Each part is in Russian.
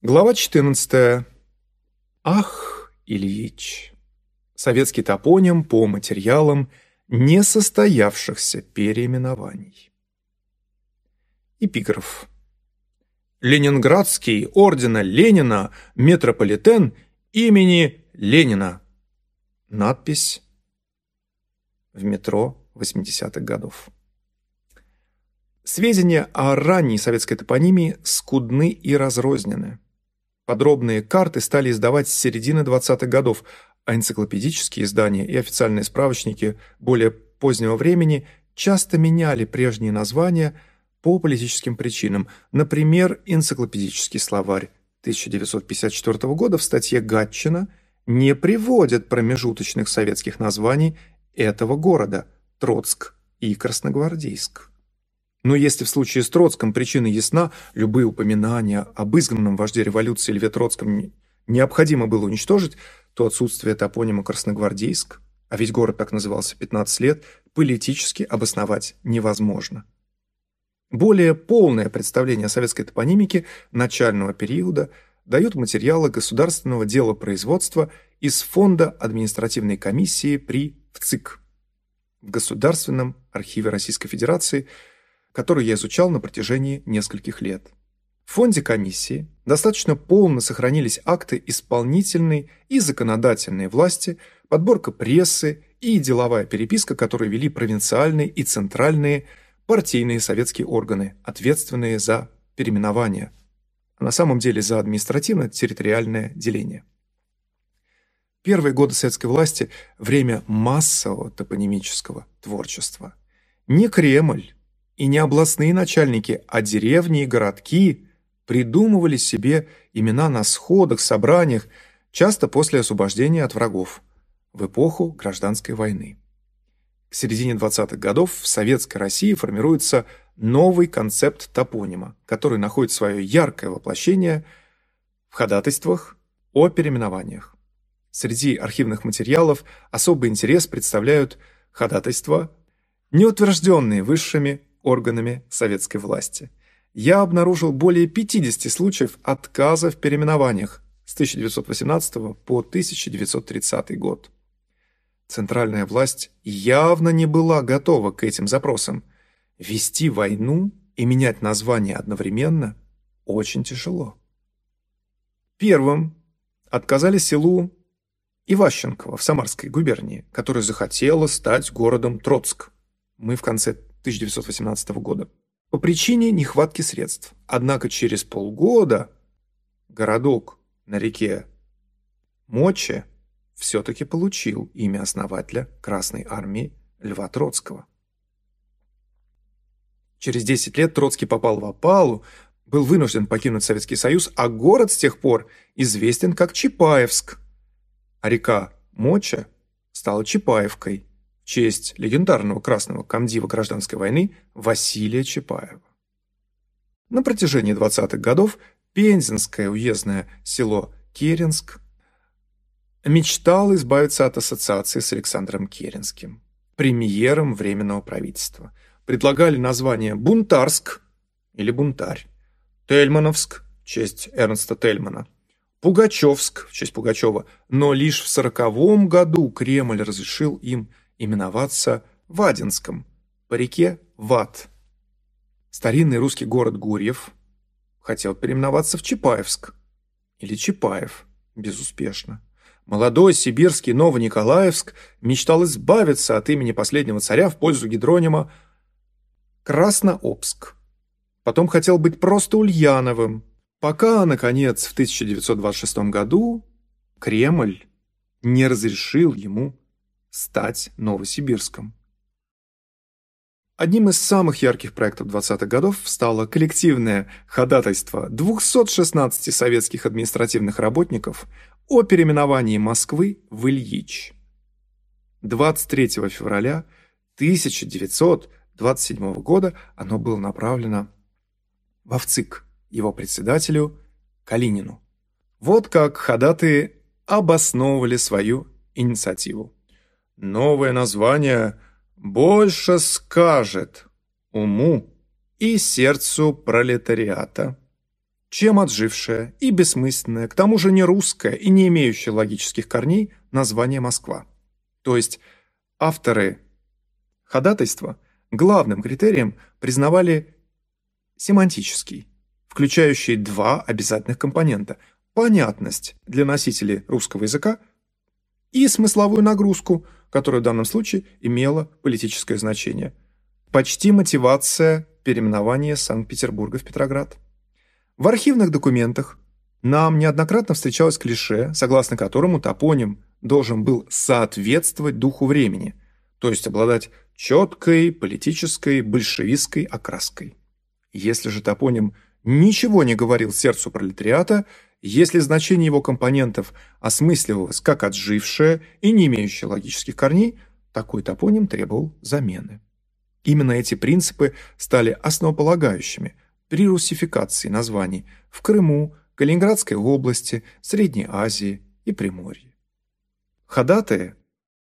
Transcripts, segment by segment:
Глава 14. Ах, Ильич. Советский топоним по материалам несостоявшихся переименований. Эпиграф. Ленинградский ордена Ленина метрополитен имени Ленина. Надпись в метро 80-х годов. Сведения о ранней советской топонимии скудны и разрознены. Подробные карты стали издавать с середины 20-х годов, а энциклопедические издания и официальные справочники более позднего времени часто меняли прежние названия по политическим причинам. Например, энциклопедический словарь 1954 года в статье Гатчина не приводит промежуточных советских названий этого города – Троцк и Красногвардейск. Но если в случае с Троцком причина ясна, любые упоминания об изгнанном вожде революции Льве Троцком необходимо было уничтожить, то отсутствие топонима Красногвардейск, а ведь город так назывался 15 лет, политически обосновать невозможно. Более полное представление о советской топонимике начального периода дают материалы государственного дела производства из Фонда административной комиссии при ВЦИК в Государственном архиве Российской Федерации – которую я изучал на протяжении нескольких лет. В фонде комиссии достаточно полно сохранились акты исполнительной и законодательной власти, подборка прессы и деловая переписка, которые вели провинциальные и центральные партийные советские органы, ответственные за переименование, а на самом деле за административно-территориальное деление. Первые годы советской власти – время массового топонимического творчества. Не Кремль, и не областные начальники, а деревни и городки придумывали себе имена на сходах, собраниях, часто после освобождения от врагов, в эпоху гражданской войны. К середине 20-х годов в Советской России формируется новый концепт топонима, который находит свое яркое воплощение в ходатайствах о переименованиях. Среди архивных материалов особый интерес представляют ходатайства, не утвержденные высшими органами советской власти. Я обнаружил более 50 случаев отказа в переименованиях с 1918 по 1930 год. Центральная власть явно не была готова к этим запросам. Вести войну и менять название одновременно очень тяжело. Первым отказали селу Иващенково в Самарской губернии, которое захотело стать городом Троцк. Мы в конце 1918 года по причине нехватки средств. Однако через полгода городок на реке Моче все-таки получил имя основателя Красной Армии Льва Троцкого. Через 10 лет Троцкий попал в опалу, был вынужден покинуть Советский Союз, а город с тех пор известен как Чапаевск, а река Моча стала Чапаевкой честь легендарного красного комдива гражданской войны Василия Чапаева. На протяжении 20-х годов пензенское уездное село Керенск мечтало избавиться от ассоциации с Александром Керенским, премьером Временного правительства. Предлагали название Бунтарск или Бунтарь, Тельмановск в честь Эрнста Тельмана, Пугачевск в честь Пугачева, но лишь в сороковом году Кремль разрешил им именоваться Вадинском, по реке Вад. Старинный русский город Гурьев хотел переименоваться в Чапаевск или Чапаев, безуспешно. Молодой сибирский Новониколаевск мечтал избавиться от имени последнего царя в пользу гидронима Краснообск. Потом хотел быть просто Ульяновым, пока, наконец, в 1926 году Кремль не разрешил ему стать Новосибирском. Одним из самых ярких проектов 20-х годов стало коллективное ходатайство 216 советских административных работников о переименовании Москвы в Ильич. 23 февраля 1927 года оно было направлено в ВЦИК, его председателю Калинину. Вот как ходатые обосновывали свою инициативу. Новое название больше скажет уму и сердцу пролетариата. чем отжившее и бессмысленное, к тому же не русское и не имеющее логических корней название Москва. То есть авторы ходатайства главным критерием признавали семантический, включающий два обязательных компонента – понятность для носителей русского языка и смысловую нагрузку, которая в данном случае имела политическое значение. Почти мотивация переименования Санкт-Петербурга в Петроград. В архивных документах нам неоднократно встречалось клише, согласно которому топоним должен был соответствовать духу времени, то есть обладать четкой политической большевистской окраской. Если же топоним ничего не говорил сердцу пролетариата, если значение его компонентов осмысливалось как отжившее и не имеющее логических корней, такой топоним требовал замены. Именно эти принципы стали основополагающими при русификации названий в Крыму, Калининградской области, Средней Азии и Приморье. Ходатые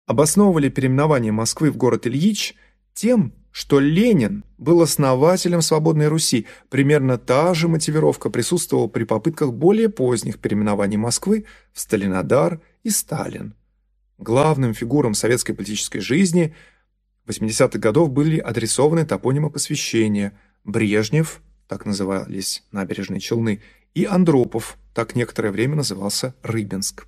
обосновывали переименование Москвы в город Ильич тем, что Ленин был основателем свободной Руси. Примерно та же мотивировка присутствовала при попытках более поздних переименований Москвы в Сталинодар и Сталин. Главным фигурам советской политической жизни 80-х годов были адресованы топонимы посвящения Брежнев, так назывались набережные Челны, и Андропов, так некоторое время назывался Рыбинск.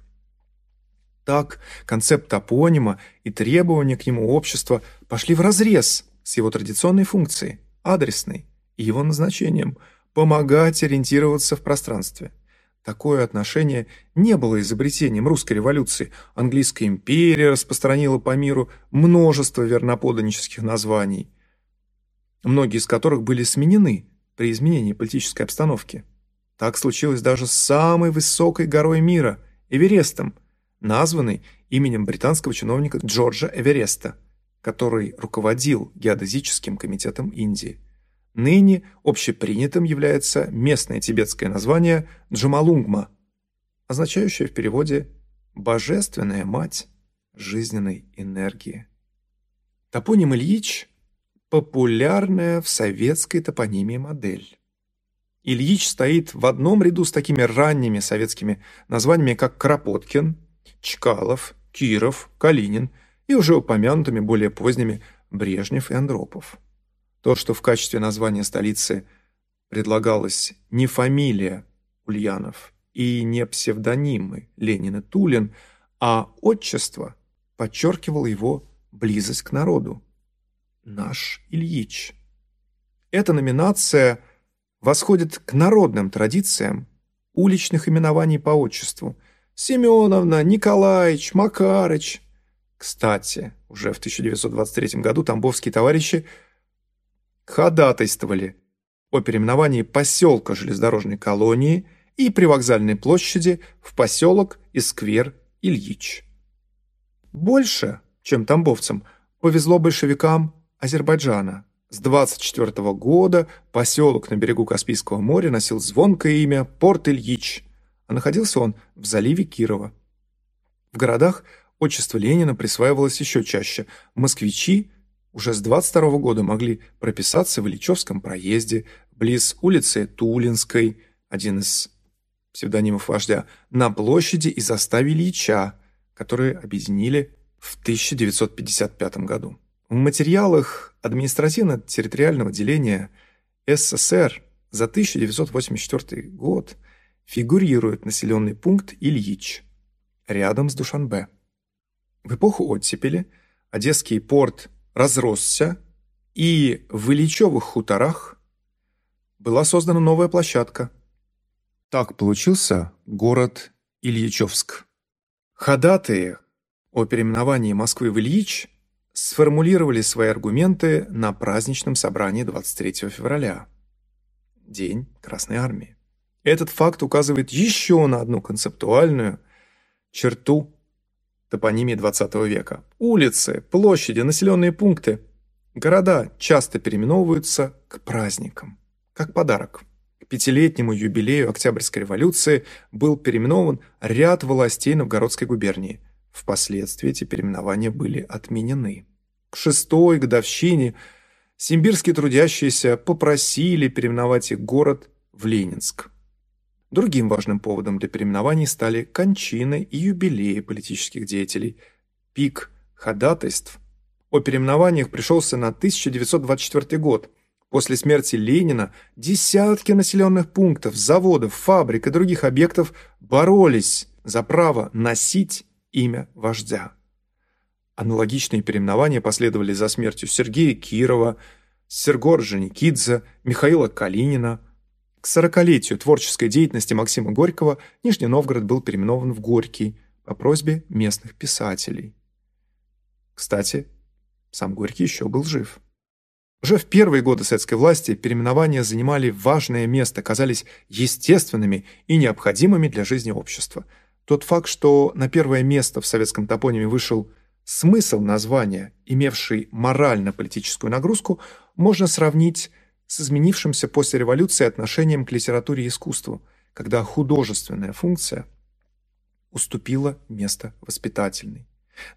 Так, концепт топонима и требования к нему общества пошли вразрез с его традиционной функцией, адресной, и его назначением – помогать ориентироваться в пространстве. Такое отношение не было изобретением русской революции. Английская империя распространила по миру множество верноподанических названий, многие из которых были сменены при изменении политической обстановки. Так случилось даже с самой высокой горой мира – Эверестом – названный именем британского чиновника Джорджа Эвереста, который руководил геодезическим комитетом Индии. Ныне общепринятым является местное тибетское название Джамалунгма, означающее в переводе «божественная мать жизненной энергии». Топоним Ильич – популярная в советской топонимии модель. Ильич стоит в одном ряду с такими ранними советскими названиями, как Кропоткин – Чкалов, Киров, Калинин и уже упомянутыми более поздними Брежнев и Андропов. То, что в качестве названия столицы предлагалось не фамилия Ульянов и не псевдонимы Ленин и Тулин, а отчество, подчеркивало его близость к народу. Наш Ильич. Эта номинация восходит к народным традициям уличных именований по отчеству – Семеновна, Николаевич, Макарыч. Кстати, уже в 1923 году тамбовские товарищи ходатайствовали о переименовании поселка железнодорожной колонии и привокзальной площади в поселок и сквер Ильич. Больше, чем тамбовцам, повезло большевикам Азербайджана. С 24 года поселок на берегу Каспийского моря носил звонкое имя Порт Ильич – а находился он в заливе Кирова. В городах отчество Ленина присваивалось еще чаще. Москвичи уже с 22 года могли прописаться в Ильичевском проезде, близ улицы Тулинской, один из псевдонимов вождя, на площади и заставе Ильича, которые объединили в 1955 году. В материалах административно-территориального деления СССР за 1984 год – фигурирует населенный пункт Ильич, рядом с Душанбе. В эпоху оттепели Одесский порт разросся, и в Ильичевых хуторах была создана новая площадка. Так получился город Ильичевск. Ходатые о переименовании Москвы в Ильич сформулировали свои аргументы на праздничном собрании 23 февраля, День Красной Армии. Этот факт указывает еще на одну концептуальную черту топонимии XX века. Улицы, площади, населенные пункты, города часто переименовываются к праздникам, как подарок. К пятилетнему юбилею Октябрьской революции был переименован ряд властей Новгородской губернии. Впоследствии эти переименования были отменены. К шестой годовщине симбирские трудящиеся попросили переименовать их город в Ленинск. Другим важным поводом для переименований стали кончины и юбилеи политических деятелей. Пик ходатайств о переименованиях пришелся на 1924 год. После смерти Ленина десятки населенных пунктов, заводов, фабрик и других объектов боролись за право носить имя вождя. Аналогичные переименования последовали за смертью Сергея Кирова, Сергора Женикидзе, Михаила Калинина – к сорокалетию творческой деятельности Максима Горького Нижний Новгород был переименован в Горький по просьбе местных писателей. Кстати, сам Горький еще был жив. Уже в первые годы советской власти переименования занимали важное место, казались естественными и необходимыми для жизни общества. Тот факт, что на первое место в советском топониме вышел смысл названия, имевший морально-политическую нагрузку, можно сравнить с изменившимся после революции отношением к литературе и искусству, когда художественная функция уступила место воспитательной.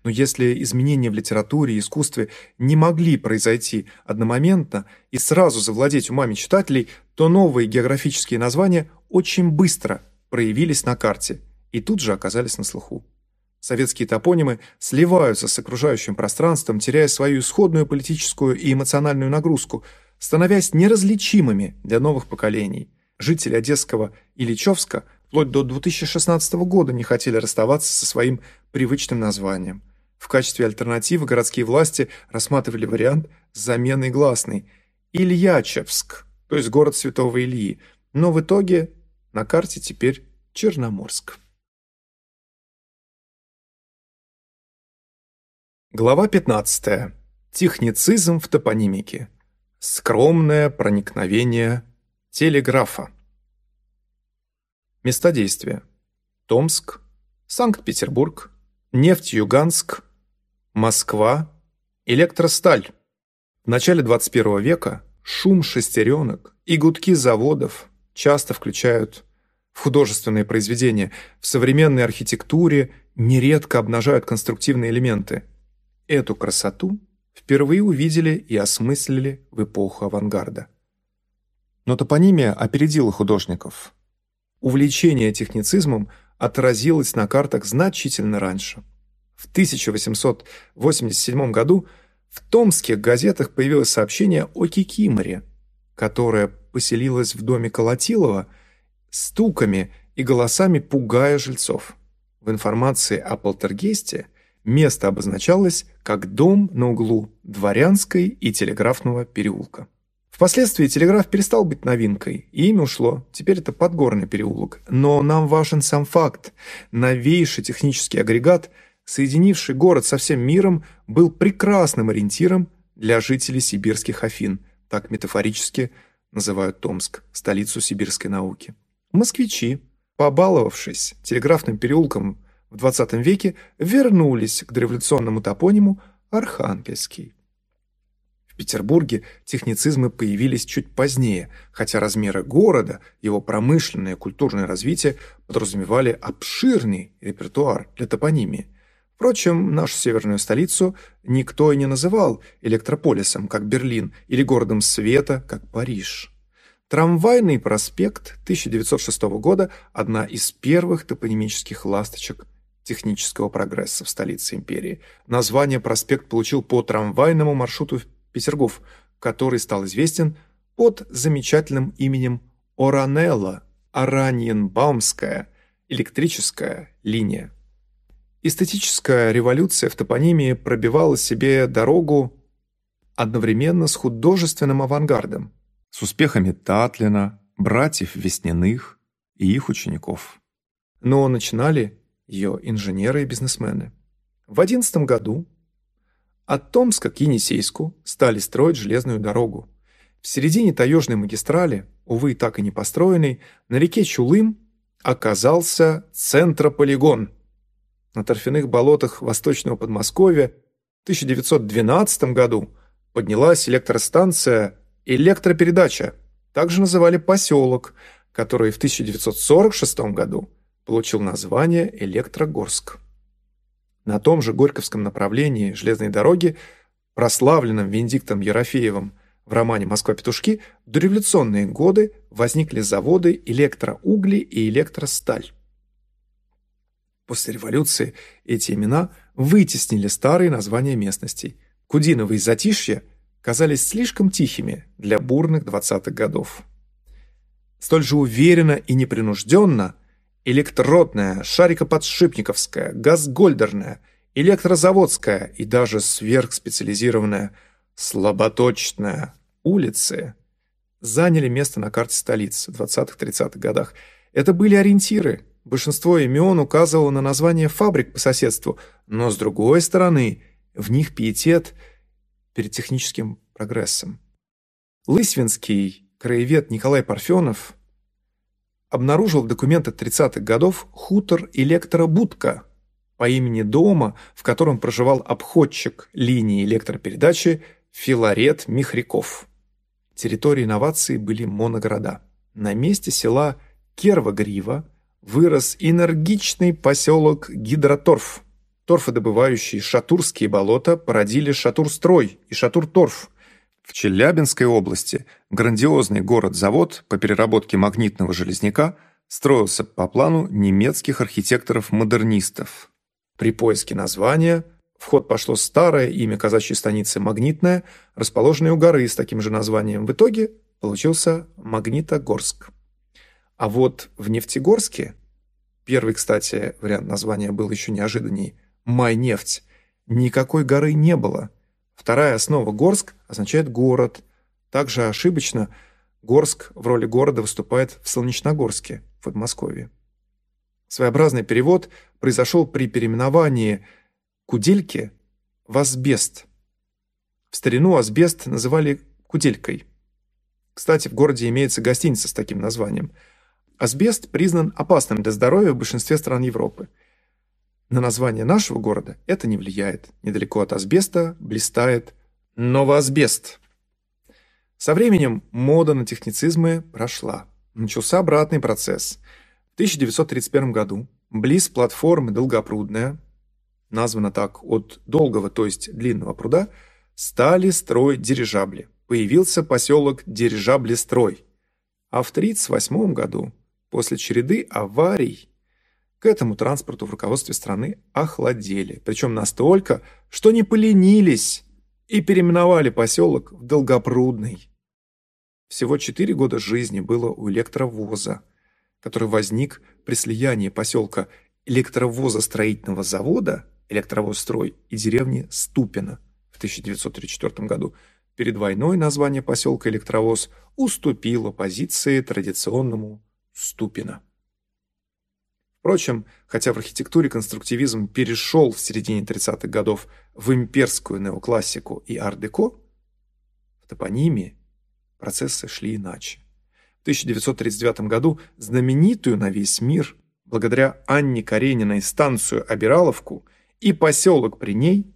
Но если изменения в литературе и искусстве не могли произойти одномоментно и сразу завладеть умами читателей, то новые географические названия очень быстро проявились на карте и тут же оказались на слуху. Советские топонимы сливаются с окружающим пространством, теряя свою исходную политическую и эмоциональную нагрузку – становясь неразличимыми для новых поколений. Жители Одесского и Личевска вплоть до 2016 года не хотели расставаться со своим привычным названием. В качестве альтернативы городские власти рассматривали вариант с заменой гласной Ильячевск, то есть город Святого Ильи, но в итоге на карте теперь Черноморск. Глава 15. Техницизм в топонимике. Скромное проникновение телеграфа. Места действия. Томск, Санкт-Петербург, Нефть-Юганск, Москва, Электросталь. В начале 21 века шум шестеренок и гудки заводов часто включают в художественные произведения. В современной архитектуре нередко обнажают конструктивные элементы. Эту красоту впервые увидели и осмыслили в эпоху авангарда. Но топонимия опередила художников. Увлечение техницизмом отразилось на картах значительно раньше. В 1887 году в томских газетах появилось сообщение о кикиморе, которая поселилась в доме Колотилова стуками и голосами пугая жильцов. В информации о полтергейсте – Место обозначалось как дом на углу Дворянской и Телеграфного переулка. Впоследствии телеграф перестал быть новинкой, и имя ушло, теперь это Подгорный переулок. Но нам важен сам факт. Новейший технический агрегат, соединивший город со всем миром, был прекрасным ориентиром для жителей сибирских Афин, так метафорически называют Томск, столицу сибирской науки. Москвичи, побаловавшись телеграфным переулком в XX веке вернулись к дореволюционному топониму Архангельский. В Петербурге техницизмы появились чуть позднее, хотя размеры города, его промышленное и культурное развитие подразумевали обширный репертуар для топонимии. Впрочем, нашу северную столицу никто и не называл электрополисом, как Берлин, или городом света, как Париж. Трамвайный проспект 1906 года – одна из первых топонимических ласточек технического прогресса в столице империи. Название проспект получил по трамвайному маршруту Петергоф, который стал известен под замечательным именем Оранелла, Ораньенбаумская электрическая линия. Эстетическая революция в топонимии пробивала себе дорогу одновременно с художественным авангардом, с успехами Татлина, братьев Весняных и их учеников. Но начинали ее инженеры и бизнесмены. В 11 году от Томска к Енисейску стали строить железную дорогу. В середине таежной магистрали, увы, так и не построенной, на реке Чулым оказался центрополигон. На торфяных болотах восточного Подмосковья в 1912 году поднялась электростанция «Электропередача», также называли поселок, который в 1946 году получил название Электрогорск. На том же Горьковском направлении железной дороги, прославленном Венедиктом Ерофеевым, В романе «Москва-петушки» в дореволюционные годы возникли заводы электроугли и электросталь. После революции эти имена вытеснили старые названия местностей. Кудиново и Затишье казались слишком тихими для бурных 20-х годов. Столь же уверенно и непринужденно электродная, шарикоподшипниковская, газгольдерная, электрозаводская и даже сверхспециализированная слаботочная улицы заняли место на карте столицы в 20-30-х годах. Это были ориентиры. Большинство имен указывало на название фабрик по соседству, но, с другой стороны, в них пиетет перед техническим прогрессом. Лысвинский краевед Николай Парфенов обнаружил в документах 30-х годов хутор электробудка по имени дома, в котором проживал обходчик линии электропередачи Филарет Михряков. Территории инноваций были моногорода. На месте села Керва-Грива вырос энергичный поселок Гидроторф. Торфодобывающие шатурские болота породили Шатурстрой и Шатурторф. В Челябинской области грандиозный город-завод по переработке магнитного железняка строился по плану немецких архитекторов-модернистов. При поиске названия в ход пошло старое имя казачьей станицы Магнитная, расположенной у горы с таким же названием. В итоге получился Магнитогорск. А вот в Нефтегорске, первый, кстати, вариант названия был еще неожиданней, Майнефть, никакой горы не было. Вторая основа Горск означает город. Также ошибочно Горск в роли города выступает в Солнечногорске, в Подмосковье. Своеобразный перевод произошел при переименовании – кудельки в асбест. В старину асбест называли куделькой. Кстати, в городе имеется гостиница с таким названием. Асбест признан опасным для здоровья в большинстве стран Европы. На название нашего города это не влияет. Недалеко от асбеста блистает новоасбест. Со временем мода на техницизмы прошла. Начался обратный процесс. В 1931 году близ платформы Долгопрудная названа так от долгого, то есть длинного пруда, стали строить дирижабли. Появился поселок Дирижаблестрой. А в 1938 году, после череды аварий, к этому транспорту в руководстве страны охладели. Причем настолько, что не поленились и переименовали поселок в Долгопрудный. Всего четыре года жизни было у электровоза, который возник при слиянии поселка электровозостроительного завода электровозстрой и деревни Ступино в 1934 году. Перед войной название поселка Электровоз уступило позиции традиционному Ступино. Впрочем, хотя в архитектуре конструктивизм перешел в середине 30-х годов в имперскую неоклассику и ар-деко, в топонимии процессы шли иначе. В 1939 году знаменитую на весь мир, благодаря Анне Карениной станцию Обираловку – и поселок при ней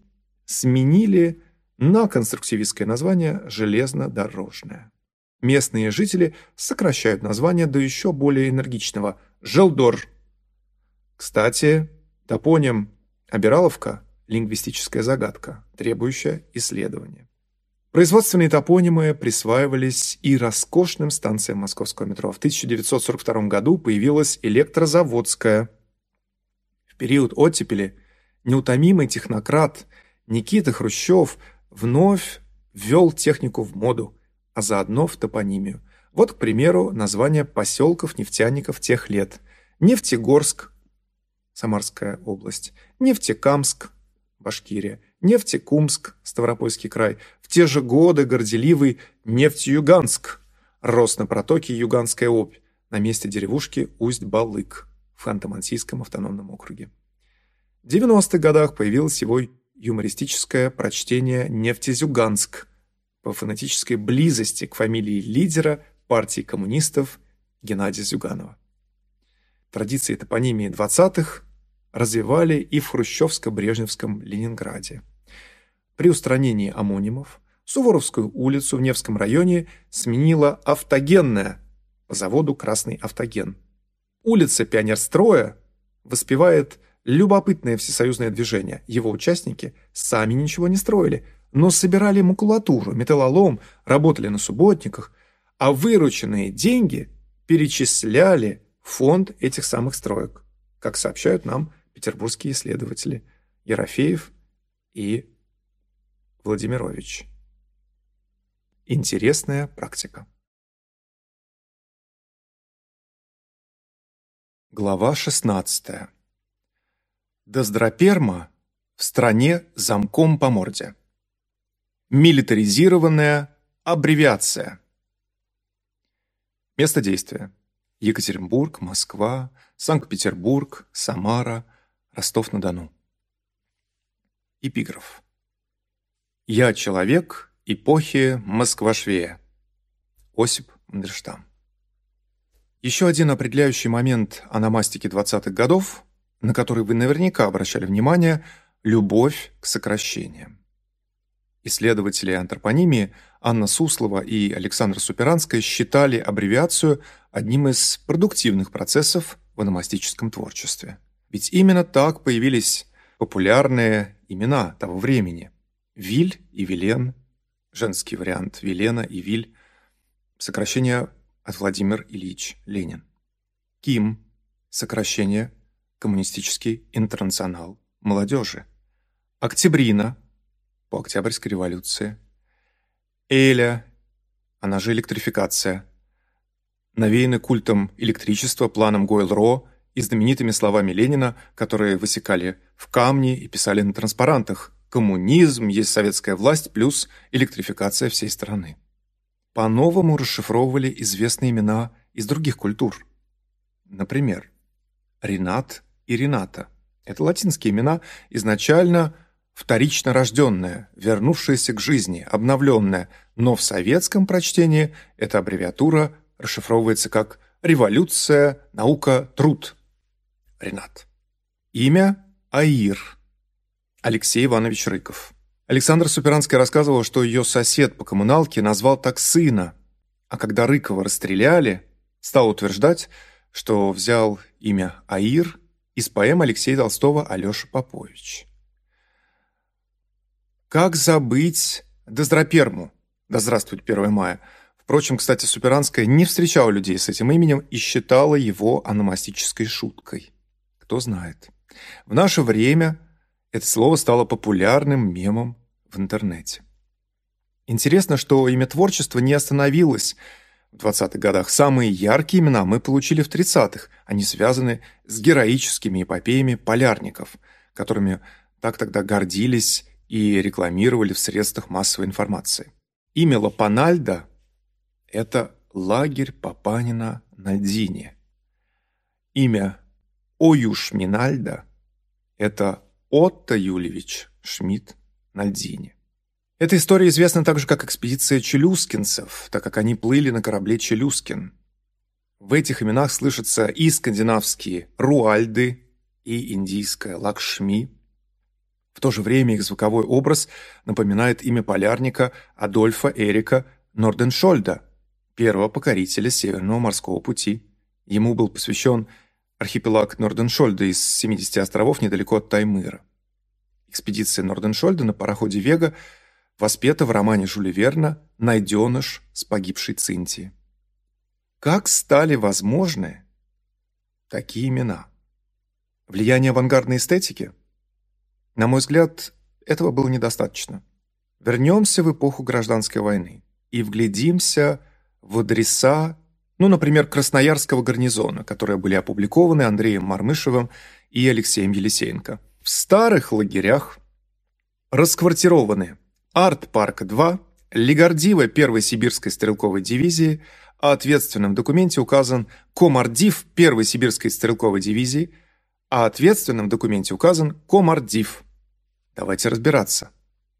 сменили на конструктивистское название «железнодорожное». Местные жители сокращают название до еще более энергичного «Желдор». Кстати, топоним «Обираловка» – лингвистическая загадка, требующая исследования. Производственные топонимы присваивались и роскошным станциям московского метро. В 1942 году появилась электрозаводская. В период оттепели – неутомимый технократ Никита Хрущев вновь ввел технику в моду, а заодно в топонимию. Вот, к примеру, название поселков нефтяников тех лет. Нефтегорск, Самарская область, Нефтекамск, Башкирия, Нефтекумск, Ставропольский край. В те же годы горделивый Нефтеюганск рос на протоке Юганская Обь на месте деревушки Усть-Балык в Ханты-Мансийском автономном округе. В 90-х годах появилось его юмористическое прочтение «Нефтезюганск» по фонетической близости к фамилии лидера партии коммунистов Геннадия Зюганова. Традиции топонимии 20-х развивали и в хрущевско-брежневском Ленинграде. При устранении амонимов Суворовскую улицу в Невском районе сменила автогенная по заводу «Красный автоген». Улица Пионерстроя воспевает Любопытное всесоюзное движение. Его участники сами ничего не строили, но собирали макулатуру, металлолом, работали на субботниках, а вырученные деньги перечисляли в фонд этих самых строек, как сообщают нам петербургские исследователи Ерофеев и Владимирович. Интересная практика. Глава 16. Доздроперма в стране замком по морде. Милитаризированная аббревиация. Место действия. Екатеринбург, Москва, Санкт-Петербург, Самара, Ростов-на-Дону. Эпиграф. «Я человек эпохи Москва-Швея». Осип Мандельштам. Еще один определяющий момент аномастики 20-х годов, на который вы наверняка обращали внимание – любовь к сокращениям. Исследователи антропонимии Анна Суслова и Александра Суперанская считали аббревиацию одним из продуктивных процессов в аномастическом творчестве. Ведь именно так появились популярные имена того времени. Виль и Вилен, женский вариант Вилена и Виль, сокращение от Владимир Ильич Ленин. Ким, сокращение Коммунистический интернационал молодежи. Октябрина, по Октябрьской революции. Эля, она же электрификация. Навеяны культом электричества, планом Гойл-Ро и знаменитыми словами Ленина, которые высекали в камне и писали на транспарантах «Коммунизм есть советская власть плюс электрификация всей страны» по-новому расшифровывали известные имена из других культур. Например, Ренат и Рената. Это латинские имена, изначально вторично рожденное, вернувшееся к жизни, обновленное, но в советском прочтении эта аббревиатура расшифровывается как «Революция, наука, труд». Ренат. Имя Аир. Алексей Иванович Рыков. Александра Суперанская рассказывала, что ее сосед по коммуналке назвал так сына, а когда Рыкова расстреляли, стал утверждать, что взял имя Аир из поэм Алексея Толстого «Алеша Попович». Как забыть Доздроперму? Да здравствует 1 мая. Впрочем, кстати, Суперанская не встречала людей с этим именем и считала его аномастической шуткой. Кто знает. В наше время это слово стало популярным мемом в интернете. Интересно, что имя творчества не остановилось в 20-х годах. Самые яркие имена мы получили в 30-х. Они связаны с героическими эпопеями полярников, которыми так тогда гордились и рекламировали в средствах массовой информации. Имя Лапанальда – это лагерь Папанина на Дине. Имя Оюш Минальда – это Отто Юлевич Шмидт на льдине. Эта история известна также как экспедиция челюскинцев, так как они плыли на корабле «Челюскин». В этих именах слышатся и скандинавские «руальды», и индийская «лакшми». В то же время их звуковой образ напоминает имя полярника Адольфа Эрика Норденшольда, первого покорителя Северного морского пути. Ему был посвящен архипелаг Норденшольда из 70 островов недалеко от Таймыра. Экспедиция Норденшольда на пароходе «Вега» воспета в романе Жюля Верна «Найденыш с погибшей Цинтии». Как стали возможны такие имена? Влияние авангардной эстетики? На мой взгляд, этого было недостаточно. Вернемся в эпоху гражданской войны и вглядимся в адреса ну, например, Красноярского гарнизона, которые были опубликованы Андреем Мармышевым и Алексеем Елисеенко. В старых лагерях расквартированы Арт-парк-2, Легардива 1-й сибирской стрелковой дивизии, а ответственным в документе указан Комардив 1-й сибирской стрелковой дивизии, а ответственным в документе указан Комардив. Давайте разбираться.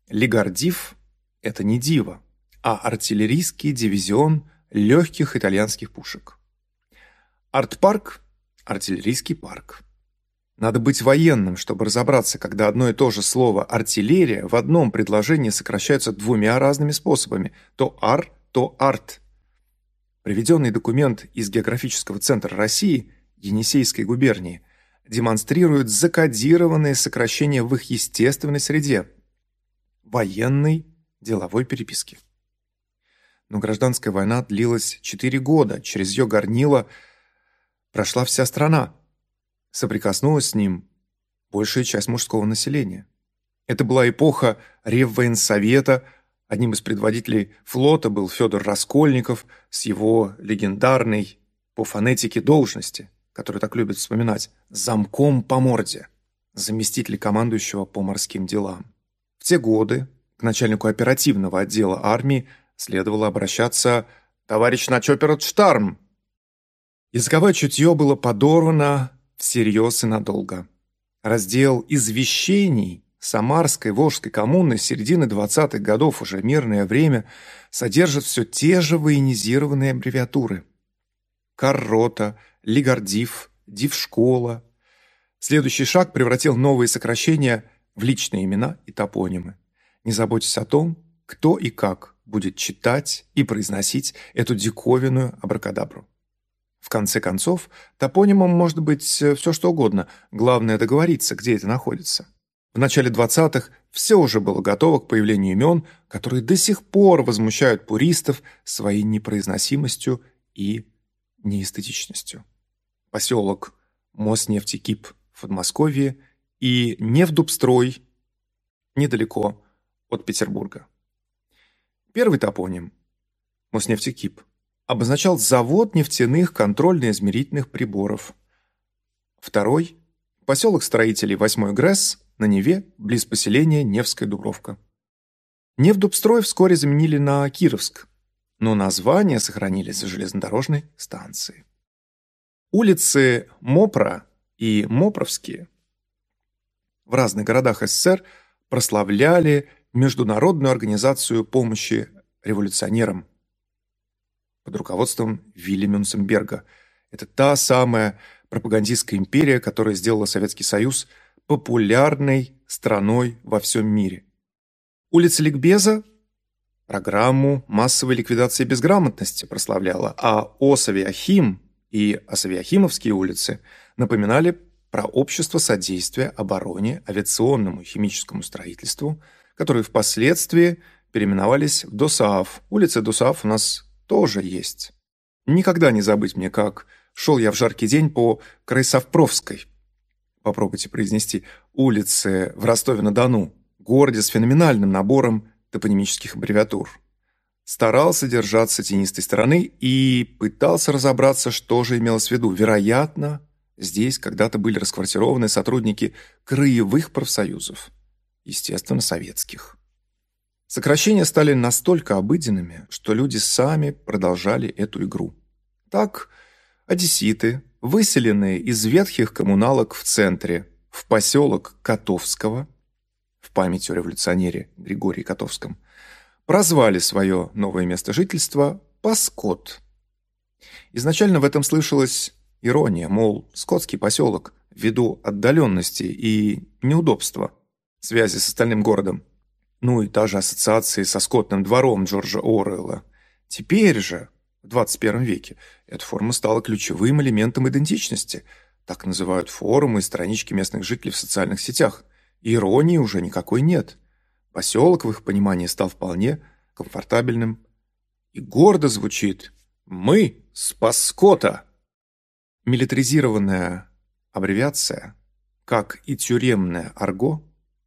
Легардив – это не дива, а артиллерийский дивизион – легких итальянских пушек. Артпарк – артиллерийский парк. Надо быть военным, чтобы разобраться, когда одно и то же слово «артиллерия» в одном предложении сокращается двумя разными способами – то «ар», то «арт». Приведенный документ из Географического центра России, Енисейской губернии, демонстрирует закодированные сокращения в их естественной среде. военной, деловой переписки. Но гражданская война длилась четыре года, через ее горнило прошла вся страна. Соприкоснулась с ним большая часть мужского населения. Это была эпоха Реввоенсовета, одним из предводителей флота был Федор Раскольников с его легендарной по фонетике должности, которую так любят вспоминать, замком по морде, заместитель командующего по морским делам. В те годы к начальнику оперативного отдела армии следовало обращаться «Товарищ начоперот Штарм». Языковое чутье было подорвано всерьез и надолго. Раздел извещений Самарской Волжской коммуны середины 20-х годов уже мирное время содержит все те же военизированные аббревиатуры. Каррота, Лигардив, Дившкола. Следующий шаг превратил новые сокращения в личные имена и топонимы. Не заботьтесь о том, кто и как будет читать и произносить эту диковинную абракадабру. В конце концов, топонимом может быть все что угодно, главное договориться, где это находится. В начале 20-х все уже было готово к появлению имен, которые до сих пор возмущают пуристов своей непроизносимостью и неэстетичностью. Поселок Моснефтекип в Подмосковье и Невдубстрой недалеко от Петербурга. Первый топоним Моснефтекип обозначал завод нефтяных контрольно-измерительных приборов. Второй – поселок строителей 8 ГРЭС на Неве, близ поселения Невская Дубровка. Невдубстрой вскоре заменили на Кировск, но название сохранили за железнодорожной станцией. Улицы Мопра и Мопровские в разных городах СССР прославляли Международную организацию помощи революционерам под руководством Вилли Мюнценберга. Это та самая пропагандистская империя, которая сделала Советский Союз популярной страной во всем мире. Улица Ликбеза программу массовой ликвидации безграмотности прославляла, а Осавиахим и Осавиахимовские улицы напоминали про общество содействия обороне, авиационному химическому строительству, которые впоследствии переименовались в ДОСААФ. Улица ДОСААФ у нас тоже есть. Никогда не забыть мне, как шел я в жаркий день по Крайсовпровской. Попробуйте произнести улицы в Ростове-на-Дону, городе с феноменальным набором топонимических аббревиатур. Старался держаться тенистой стороны и пытался разобраться, что же имелось в виду. Вероятно, здесь когда-то были расквартированы сотрудники краевых профсоюзов, естественно, советских. Сокращения стали настолько обыденными, что люди сами продолжали эту игру. Так, одесситы, выселенные из ветхих коммуналок в центре, в поселок Котовского, в память о революционере Григории Котовском, прозвали свое новое место жительства Паскот. Изначально в этом слышалась ирония, мол, скотский поселок, ввиду отдаленности и неудобства связи с остальным городом, ну и та же ассоциации со скотным двором Джорджа Оруэлла. Теперь же, в 21 веке, эта форма стала ключевым элементом идентичности. Так называют форумы и странички местных жителей в социальных сетях – Иронии уже никакой нет. Поселок в их понимании стал вполне комфортабельным. И гордо звучит «Мы с Паскота». Милитаризированная аббревиация, как и тюремное арго,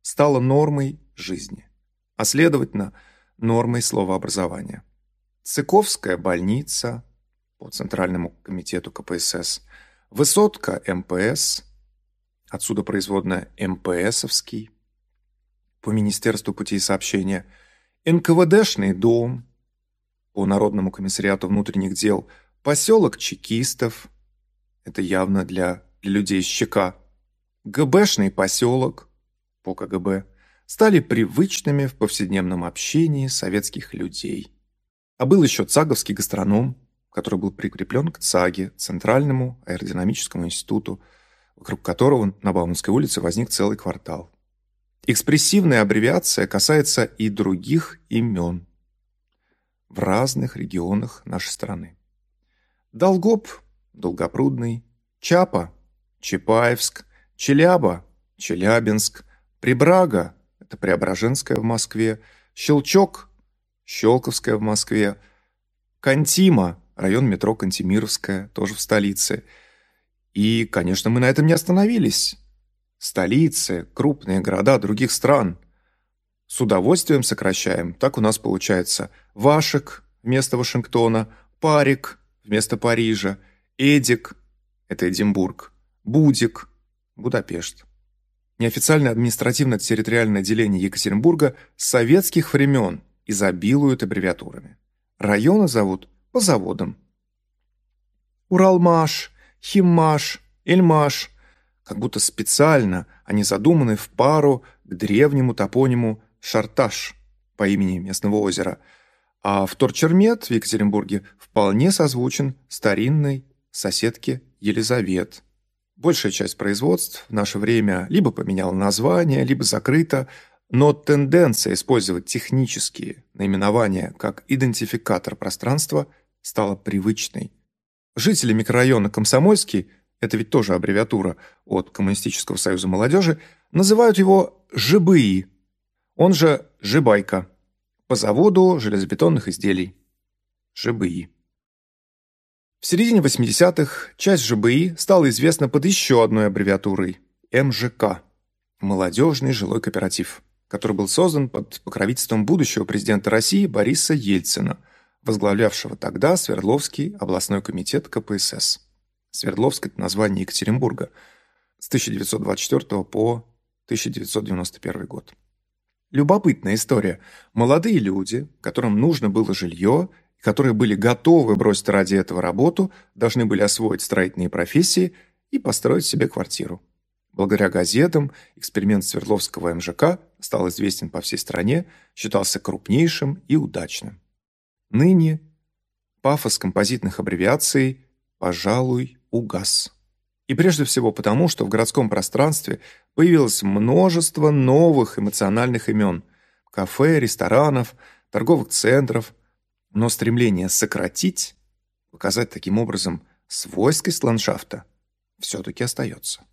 стала нормой жизни, а следовательно, нормой словообразования. Цыковская больница по Центральному комитету КПСС, Высотка МПС, Отсюда производная МПСовский по Министерству путей сообщения, НКВДшный дом по Народному комиссариату внутренних дел, поселок чекистов, это явно для, для людей с ЧК, ГБшный поселок по КГБ, стали привычными в повседневном общении советских людей. А был еще цаговский гастроном, который был прикреплен к ЦАГе, Центральному аэродинамическому институту, вокруг которого на Бауманской улице возник целый квартал. Экспрессивная аббревиация касается и других имен в разных регионах нашей страны. Долгоп – Долгопрудный, Чапа – Чапаевск, Челяба – Челябинск, Прибрага это Преображенская в Москве, Щелчок, Щелковская в Москве, Кантима, район метро Кантемировская, тоже в столице. И, конечно, мы на этом не остановились. Столицы, крупные города других стран. С удовольствием сокращаем. Так у нас получается Вашек вместо Вашингтона, Парик вместо Парижа, Эдик – это Эдинбург, Будик – Будапешт. Неофициальное административно-территориальное деление Екатеринбурга с советских времен изобилует аббревиатурами. Районы зовут по заводам. Уралмаш, Химмаш, Эльмаш. Как будто специально они задуманы в пару к древнему топониму Шарташ по имени местного озера. А вторчермет в Екатеринбурге вполне созвучен старинной соседке Елизавет. Большая часть производств в наше время либо поменяла название, либо закрыта, но тенденция использовать технические наименования как идентификатор пространства стала привычной. Жители микрорайона Комсомольский, это ведь тоже аббревиатура от Коммунистического союза молодежи, называют его «ЖБИ», он же «Жибайка», по заводу железобетонных изделий. ЖБИ. В середине 80-х часть ЖБИ стала известна под еще одной аббревиатурой – МЖК – Молодежный жилой кооператив который был создан под покровительством будущего президента России Бориса Ельцина, возглавлявшего тогда Свердловский областной комитет КПСС. Свердловск – это название Екатеринбурга с 1924 по 1991 год. Любопытная история. Молодые люди, которым нужно было жилье, которые были готовы бросить ради этого работу, должны были освоить строительные профессии и построить себе квартиру. Благодаря газетам эксперимент Свердловского МЖК стал известен по всей стране, считался крупнейшим и удачным. Ныне пафос композитных аббревиаций, пожалуй, угас. И прежде всего потому, что в городском пространстве появилось множество новых эмоциональных имен – кафе, ресторанов, торговых центров, но стремление сократить, показать таким образом свойскость ландшафта, все-таки остается.